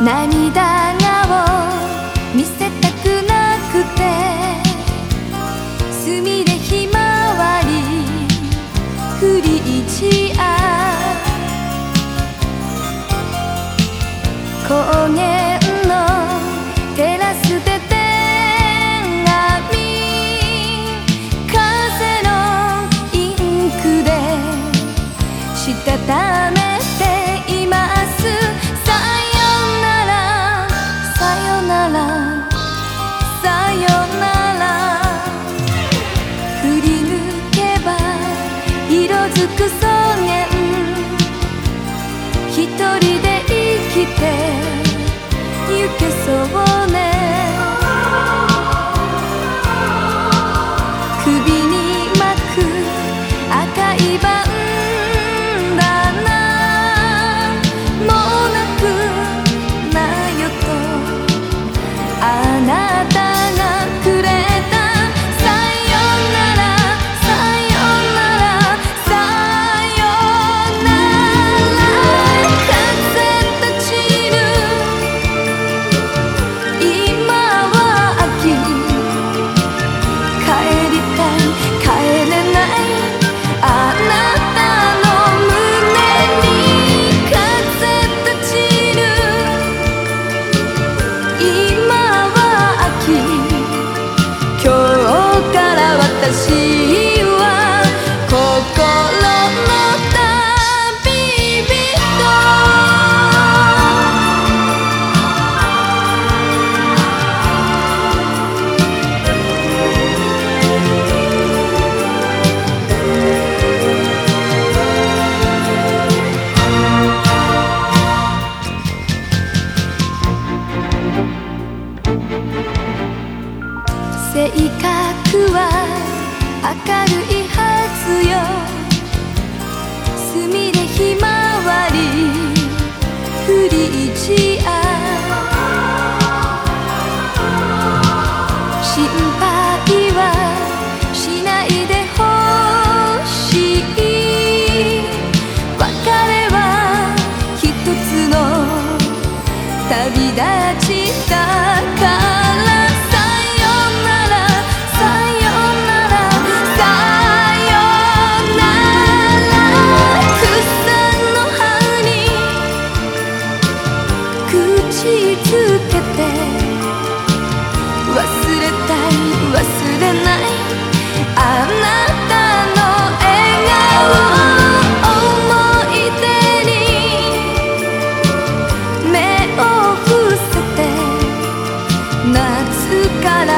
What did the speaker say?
涙がを見せたくなくて墨でひまわりフリーチア高原のテラスで手紙風のインクでしたためていらさよなら。振り抜けば色づく草原。一人で生きてゆけそう。性格は明るいはずよ。みでひまわりフリージア心配はしないでほしい。別れはひとつの旅立ち。し続けて。忘れたい忘れない。あなたの笑顔思い出に。目を伏せて。夏から